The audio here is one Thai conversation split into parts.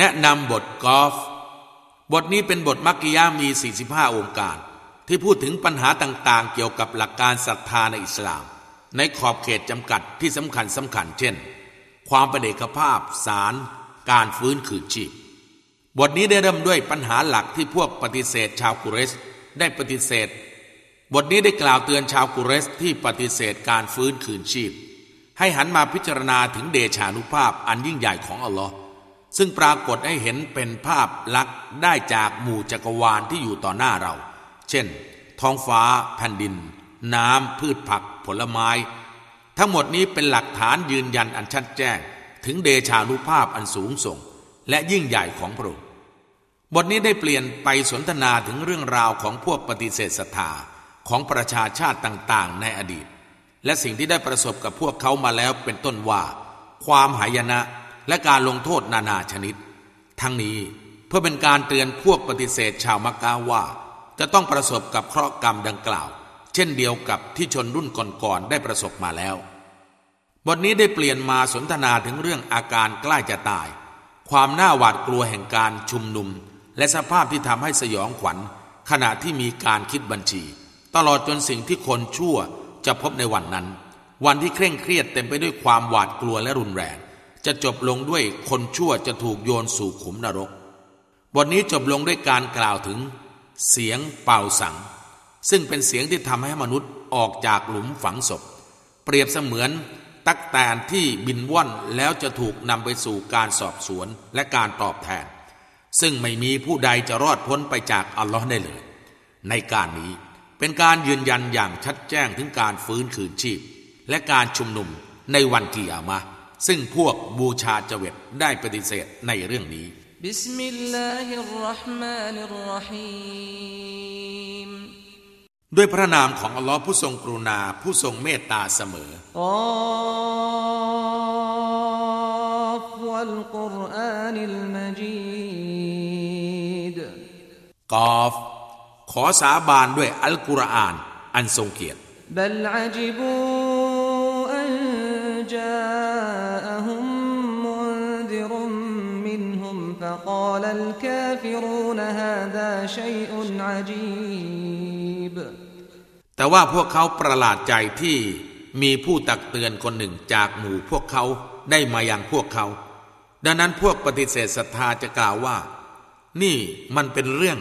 แนะนำบทกอล์ฟบทนี้เป็นบทมักกิยามี 45 องค์การ ที่พูดถึงปัญหาต่างๆ เกี่ยวกับหลักการศรัทธาในอิสลาม ในขอบเขตจำกัดที่สำคัญสำคัญเช่น ความประเดกภาพ สาร การฟื้นคืนชีพ บทนี้ได้เริ่มด้วยปัญหาหลักที่พวกปฏิเสธชาวกุเรสได้ปฏิเสธ บทนี้ได้กล่าวเตือนชาวกุเรสที่ปฏิเสธการฟื้นคืนชีพ ให้หันมาพิจารณาถึงเดชานุภาพอันยิ่งใหญ่ของอัลลอฮ์ ซึ่งปรากฏให้เห็นเป็นภาพลักษณ์ได้จากหมู่จักรวาลที่อยู่ต่อหน้าเรา เช่น ท้องฟ้า แผ่นดิน น้ำพืชผัก ผลไม้ ทั้งหมดนี้เป็นหลักฐานยืนยันอันชัดแจ้ง ถึงเดชานุภาพอันสูงส่ง และยิ่งใหญ่ของพระองค์บทนี้ได้เปลี่ยนไปสนทนาถึงเรื่องราวของพวกปฏิเสธศรัทธาของประชาชาติต่างๆ ในอดีต และสิ่งที่ได้ประสบกับพวกเขามาแล้วเป็นต้นว่า ความหายนะ และการลงโทษนานาชนิด ทั้งนี้เพื่อเป็นการเตือนพวกปฏิเสธชาวมักกะว่า จะต้องประสบกับเคราะห์กรรมดังกล่าว เช่นเดียวกับที่ชนรุ่นก่อนๆได้ประสบมาแล้ว บทนี้ได้เปลี่ยนมาสนทนาถึงเรื่องอาการใกล้จะตาย ความน่าหวาดกลัวแห่งการชุมนุม และสภาพที่ทำให้สยองขวัญ ขณะที่มีการคิดบัญชี ตลอดจนสิ่งที่คนชั่วจะพบในวันนั้น วันที่เคร่งเครียดเต็มไปด้วยความหวาดกลัวและรุนแรง จะจบลงด้วยคนชั่วจะถูกโยนสู่ขุมนรก บทนี้จบลงด้วยการกล่าวถึง เสียงเป่าสัง ซึ่งเป็นเสียงที่ทำให้มนุษย์ออกจากหลุมฝังศพ เปรียบเสมือนตักแตนที่บินว่อนแล้วจะถูกนำไปสู่การสอบสวนและการตอบแทน ซึ่งไม่มีผู้ใดจะรอดพ้นไปจากอัลลอฮ์ได้เลย ในการนี้เป็นการยืนยันอย่างชัดแจ้งถึงการฟื้นคืนชีพ และการชุมนุมในวันกิยามะ ซึ่งพวกบูชาเจวิตได้ปฏิเสธในเรื่องนี้บิสมิลลาฮิรราะห์มานิรราะฮีมด้วยพระนามของอัลลอฮ์ผู้ทรงกรุณาผู้ทรงเมตตาเสมอวัลกุรอานิลมจีดกอฟขอสาบานด้วยอัลกุรอาน อันทรงเกียรติบัลอา จิบูอันจา فقال الكافرون هذا شيء عجيب แต่ว่าพวกเขาประหลาดใจที่มีผู้ตักเตือนคนหนึ่งจากหมู่พวกเขาได้มาอย่างพวกเขา ดังนั้นพวกปฏิเสธศรัทธาจะกล่าวว่า นี่มันเป็นเรื่อง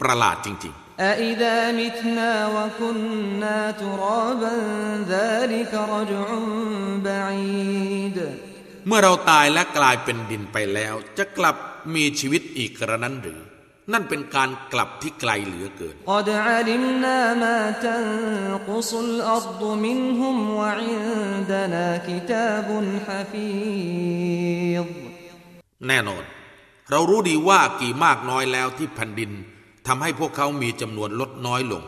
ประหลาดจริงๆ เมื่อเราตายและกลายเป็นดินไปแล้ว จะกลับมีชีวิตอีกกระนั้นหรือ นั่นเป็นการกลับที่ไกลเหลือเกินแน่นอน เรารู้ดีว่ากี่มากน้อยแล้วที่แผ่นดินทำให้พวกเขามีจำนวนลดน้อยลง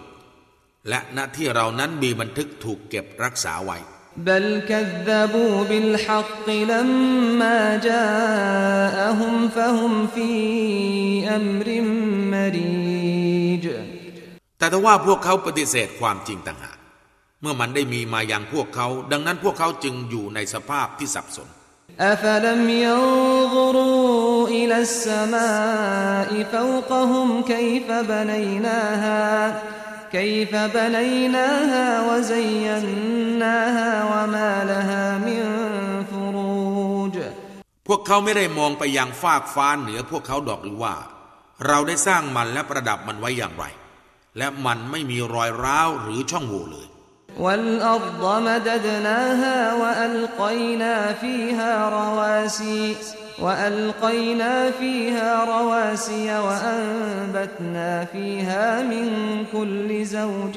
และณที่เรานั้นมีบันทึกถูกเก็บรักษาไว้ بل كذبوا بالحق لما جاءهم فهم في أمر مريج แต่ถ้าว่าพวกเขาปฏิเสธความจริงต่างหากเมื่อมันได้มีมาอย่างพวกเขา ดังนั้นพวกเขาจึงอยู่ในสภาพที่สับสน أفلم ينظروا إلى السماء فوقهم كيف بنيناها كيف بنيناها وزيناها وما لها من فروج พวกเขาไม่ได้มองไปยังฟากฟ้าเหนือพวกเขาดอกหรือว่า เราได้สร้างมันและประดับมันไว้อย่างไร และมันไม่มีรอยร้าวหรือช่องโหว่เลย والأرض مددناها وألقينا فيها رواسي وألقينا فيها رواسي وأنبتنا فيها من كل زوج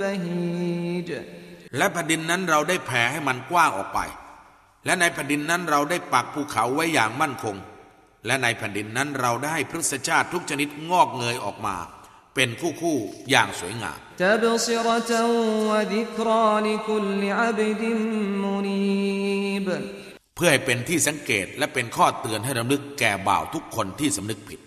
بهيج และแผ่นดินนั้นเราได้แผ่ให้มันกว้างออกไป และในแผ่นดินนั้นเราได้ปักภูเขาไว้อย่างมั่นคง และในแผ่นดินนั้นเราได้พฤกษชาติทุกชนิดงอกเงยออกมา เป็นคู่คู่อย่างสวยงามเ พื่อให้เป็นที่สังเกตและเป็นข้อเตือนให้รำลึกแก่บ่าวทุกคนที่สำนึกผิด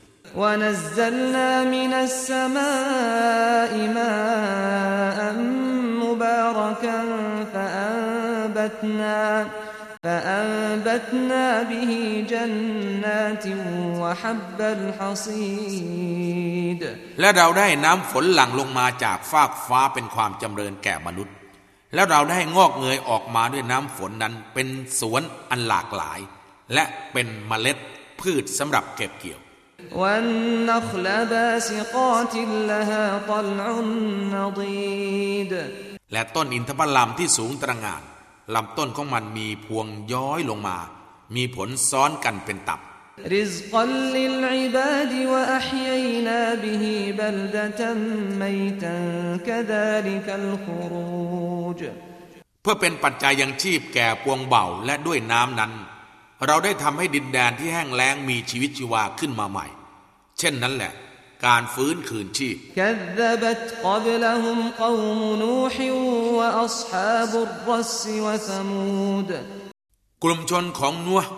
فأنبتنا به جنات وحب الحصيد และเราได้น้ำฝนหลั่งลงมาจากฟากฟ้าเป็นความจำเริญแก่มนุษย์ แล้วเราได้งอกเงยออกมาด้วยน้ำฝนนั้นเป็นสวนอันหลากหลาย และเป็นเมล็ดพืชสำหรับเก็บเกี่ยว และต้นอินทผลัมที่สูงตระหงานลำต้นของมันมีพวงย้อยลงมา มีผลซ้อนกันเป็นตับ رزقا للعباد وأحيينا به بلدة ميتا كذلك الخروج เพื่อเป็นปัจจัยยังชีพแก่พวงเบาและด้วยน้ำนั้น เราได้ทำให้ดินแดนที่แห้งแล้งมีชีวิตชีวาขึ้นมาใหม่ เช่นนั้นแหละ การฟื้นคืนชีพ كذبت قبلهم قوم نوح وأصحاب الرس وثمود กลุ่มชนของนัวห์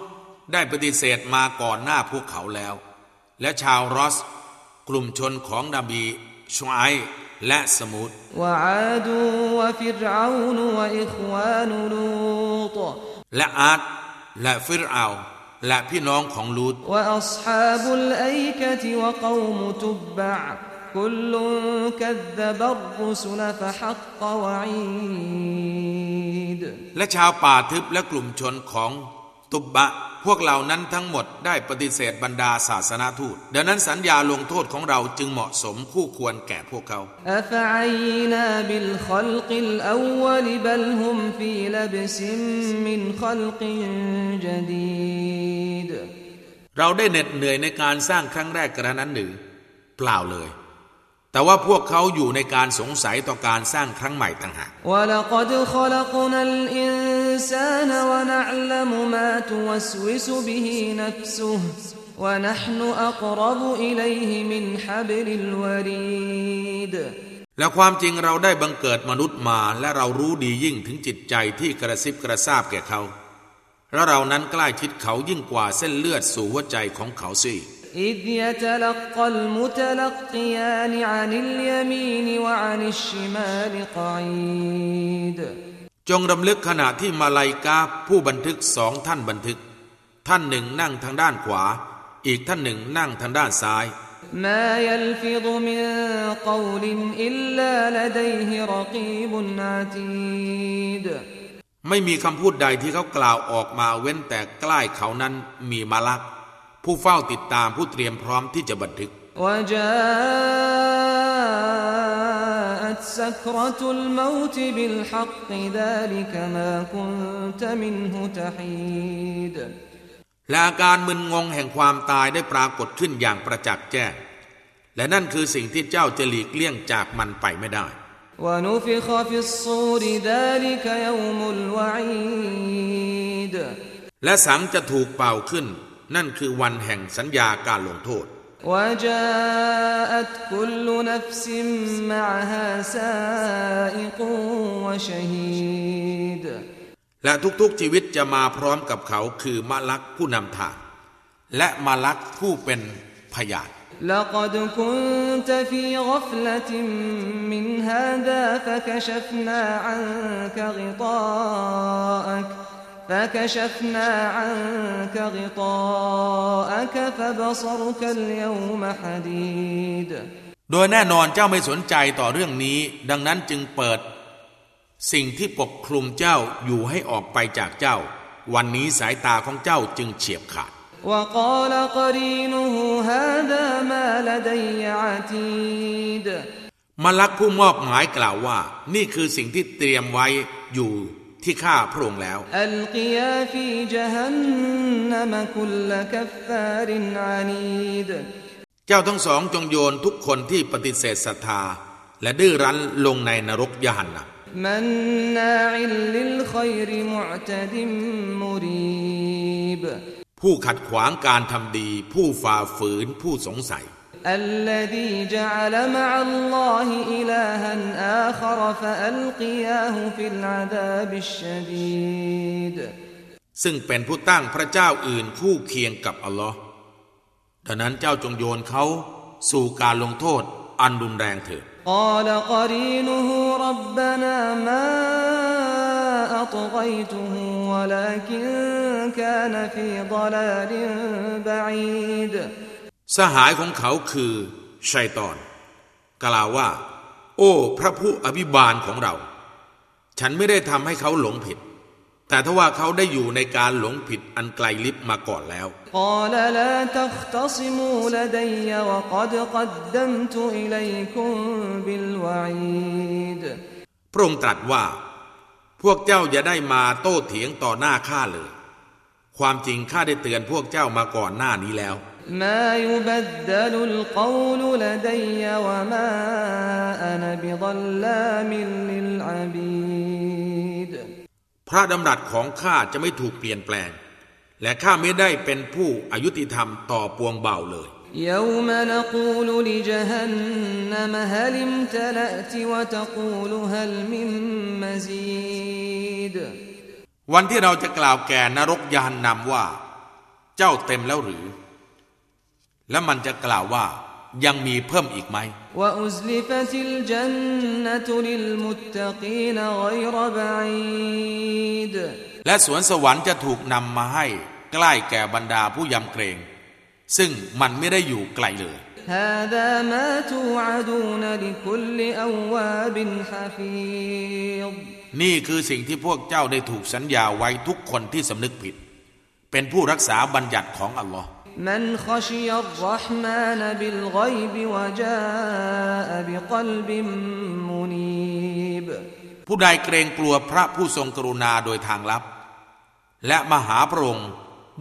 ได้ปฏิเสธมาก่อนหน้าพวกเขาแล้ว และชาวรอส กลุ่มชนของนบีชวายและสมุดและอาดและฟิรเอาและพี่น้องของลูตและชาวป่าทึบและกลุ่มชนของ ตุบบะ พวกเหล่านั้นทั้งหมดได้ปฏิเสธบรรดาศาสนาทูตดังนั้นสัญญาลงโทษของเราจึงเหมาะสมคู่ควรแก่พวกเขาเราได้เหน็ดเหนื่อยในการสร้างครั้งแรกกระนั้นหรือ เปล่าเลย แต่ว่าพวกเขาอยู่ในการสงสัยต่อการสร้างครั้งใหม่ต่างหากและความจริงเราได้บังเกิดมนุษย์มาและเรารู้ดียิ่งถึงจิตใจที่กระซิบกระซาบแก่เขา และเรานั้นใกล้ชิดเขายิ่งกว่าเส้นเลือดสู่หัวใจของเขาสิ إذ يتلقى المتلقيان عن اليمين وعن الشمال قعيد จงรำลึกขณะที่มาลายกาผู้บันทึกสองท่านบันทึก ท่านหนึ่งนั่งทางด้านขวา อีกท่านหนึ่งนั่งทางด้านซ้าย ما يلفظ من قول إلا لديه رقيب عتيد ไม่มีคำพูดใดที่เขากล่าวออกมาเว้นแต่ใกล้เขานั้นมีมาลัก ผู้เฝ้าติดตามผู้เตรียมพร้อมที่จะบันทึก وجاءت سكرة الموت بالحق ذلك ما كنت منه تحيد และอาการมึนงงแห่งความตายได้ปรากฏขึ้นอย่างประจักษ์แจ้ง และนั่นคือสิ่งที่เจ้าจะหลีกเลี่ยงจากมันไปไม่ได้ ونفخ في الصور ذلك يوم الوعيد และสังจะถูกเป่าขึ้น นั่นคือวันแห่งสัญญาการลงโทษ وجاءت كل نفس معها سائق وشهيد และทุกๆชีวิตจะมาพร้อมกับเขาคือมะลักผู้นำทาง และมะลักผู้เป็นพยาน لقد كنت في غفلة من هذا فكشفنا عنك غطاءك فكشفنا عنك غطاءك فبصرك اليوم حديد โดยแน่นอนเจ้าไม่สนใจต่อเรื่องนี้ ดังนั้นจึงเปิด สิ่งที่ปกคลุมเจ้าอยู่ให้ออกไปจากเจ้า วันนี้สายตาของเจ้าจึงเฉียบขาด وقال قرينه هذا ما لدي عتيد มลักผู้มอบหมายกล่าวว่า นี่คือสิ่งที่เตรียมไว้อยู่ ที่ฆ่าพระองค์แล้วเจ้าทั้งสองจงโยนทุกคนที่ปฏิเสธศรัทธา และดื้อรั้นลงในนรกยหันนะผู้ขัดขวางการทำดี ผู้ฝ่าฝืนผู้สงสัย الذي جعل مع الله إلها آخر فألقياه في العذاب الشديد ซึ่งเป็นผู้ตั้งพระเจ้าอื่นคู่เคียงกับอัลลอฮ์ดังนั้นเจ้าจงโยนเขาสู่การลงโทษอันรุนแรงเถิด قال قرينه ربنا ما فأطغيته ولكن كان في ضلال بعيد สหายของเขาคือชัยตอน กล่าวว่า โอ้ พระผู้อภิบาลของเรา ฉันไม่ได้ทำให้เขาหลงผิด แต่ถ้าว่าเขาได้อยู่ในการหลงผิดอันไกลลิบมาก่อนแล้วพระองค์ตรัสว่า พวกเจ้าอย่าได้มาโต้เถียงต่อหน้าข้าเลย ความจริงข้าได้เตือนพวกเจ้ามาก่อนหน้านี้แล้ว ما يبدل القول لدي وما أنا بظلام للعبيد พระดำรัสของข้าจะไม่ถูกเปลี่ยนแปลง และข้าไม่ได้เป็นผู้อายุติธรรมต่อปวงเบาเลย يوم نقول لجهنم هل امتلأت وتقول هل من مزيد วันที่เราจะกล่าวแก่นรกยานนำว่า เจ้าเต็มแล้วหรือ และมันจะกล่าวว่ายังมีเพิ่มอีกไหม وأزلفت الجنة للمتقين غير بعيد และสวนสวรรค์จะถูกนำมาให้ใกล้แก่บรรดาผู้ยำเกรง ซึ่งมันไม่ได้อยู่ไกลเลย هذا ما توعدون لكل أواب حفيظ นี่คือสิ่งที่พวกเจ้าได้ถูกสัญญาไว้ทุกคนที่สำนึกผิด เป็นผู้รักษาบัญญัติของอัลลอฮ์ มันขชิยัรราะห์มานบิลกอยบวะจาบิผู้ใดเกรงกลัวพระผู้ทรงกรุณาโดยทางลับ และมหาพระองค์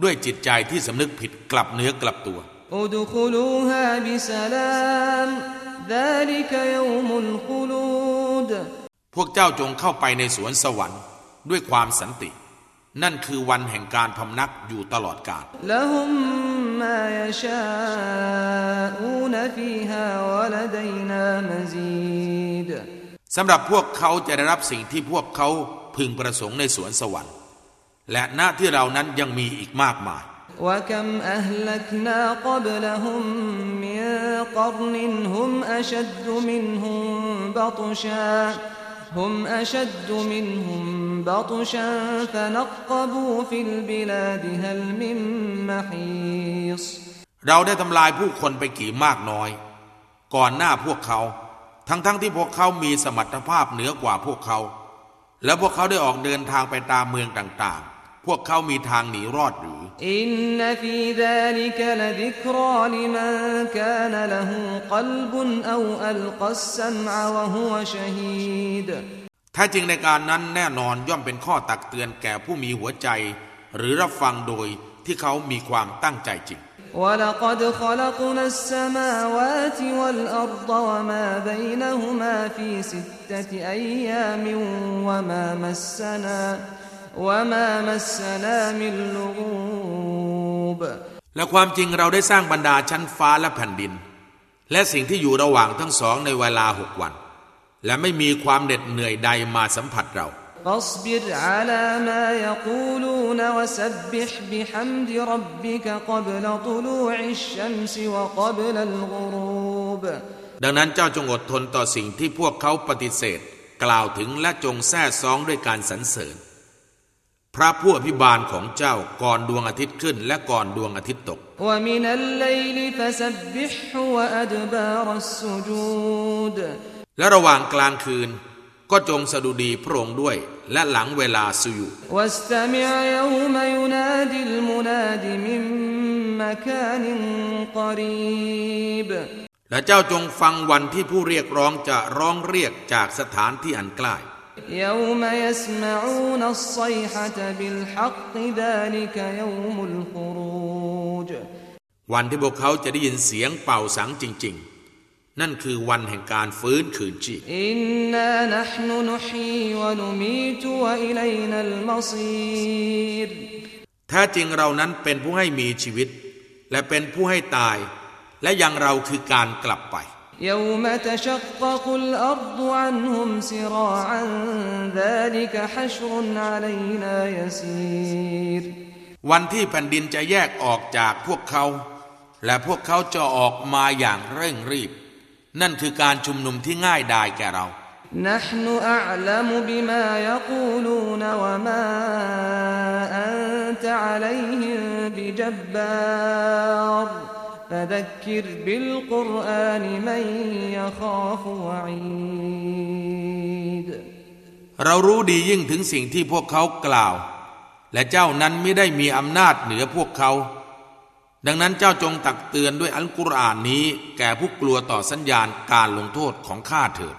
ด้วยจิตใจที่สำนึกผิดกลับเนื้อกลับตัวอุดคุลูฮาบิสลามดาลิกยมุลคุลูดพวกเจ้าจงเข้าไปในสวนสวรรค์ด้วยความสันติ นั่นคือวันแห่งการพำนักอยู่ตลอดกาล ما يشاءون فيها ولدينا مزيد สำหรับพวกเขาจะได้รับสิ่งที่พวกเขาพึงประสงค์ในสวนสวรรค์ และหน้าที่เรานั้นยังมีอีกมากมาย وكم أهلكنا قبلهم من قرن هم أشد منهم بطشا هم أشد منهم بطشا فنقبوا في البلاد هل من محيص เราได้ทำลายผู้คนไปกี่มากน้อย ก่อนหน้าพวกเขา ทั้งๆทที่พวกเขามีสมรรถภาพเหนือกว่าพวกเขา และพวกเขาได้ออกเดินทางไปตามเมืองต่างๆ พวกเขามีทางหนีรอดหรือ إن في ذلك لذكرى لمن كان له قلب أو ألقى السمع وهو شهيد แท้จริงในการนั้นแน่นอนย่อมเป็นข้อตักเตือนแก่ผู้มีหัวใจ หรือรับฟังโดยที่เขามีความตั้งใจจริง ولقد خلقنا السماوات والأرض وما بينهما في ستة أيام وما مسنا และความจริงเราได้สร้างบรรดาชั้นฟ้าและแผ่นดิน และสิ่งที่อยู่ระหว่างทั้งสองในเวลาหกวัน และไม่มีความเหน็ดเหนื่อยใดมาสัมผัสเราดังนั้นเจ้าจงอดทนต่อสิ่งที่พวกเขาปฏิเสธ กล่าวถึงและจงแท้ซองด้วยการสรรเสริญ พระผู้อภิบาลของเจ้าก่อนดวงอาทิตย์ขึ้นและก่อนดวงอาทิตย์ตก และระหว่างกลางคืน ก็จงสดุดีพระองค์ด้วย และหลังเวลาสุยุและเจ้าจงฟังวันที่ผู้เรียกร้องจะร้องเรียกจากสถานที่อันใกล้ يوم يسمعون الصيحة بالحق ذلك يوم الخروج วันที่พวกเขาจะได้ยินเสียงเป่าสังจริง ๆ นั่นคือวันแห่งการฟื้นคืนชีพ إنا نحن نحيي ونميت وإلينا المصير แท้จริงเรานั้นเป็นผู้ให้มีชีวิต และเป็นผู้ให้ตาย และยังเราคือการกลับไป يوم تشقق الأرض عنهم سراعا ذلك حشر علينا يسير วันที่แผ่นดินจะแยกออกจากพวกเขา และพวกเขาจะออกมาอย่างเร่งรีบ นั่นคือการชุมนุมที่ง่ายดายแก่เรา نحن أعلم بما يقولون وما أنت عليهم بجبار فذكر بالقرآن من يخاف وعيد เรารู้ดียิ่งถึงสิ่งที่พวกเขากล่าว และเจ้านั้นไม่ได้มีอำนาจเหนือพวกเขา ดังนั้นเจ้าจงตักเตือนด้วยอัลกุรอานนี้ แก่ผู้กลัวต่อสัญญาณการลงโทษของข้าเถิด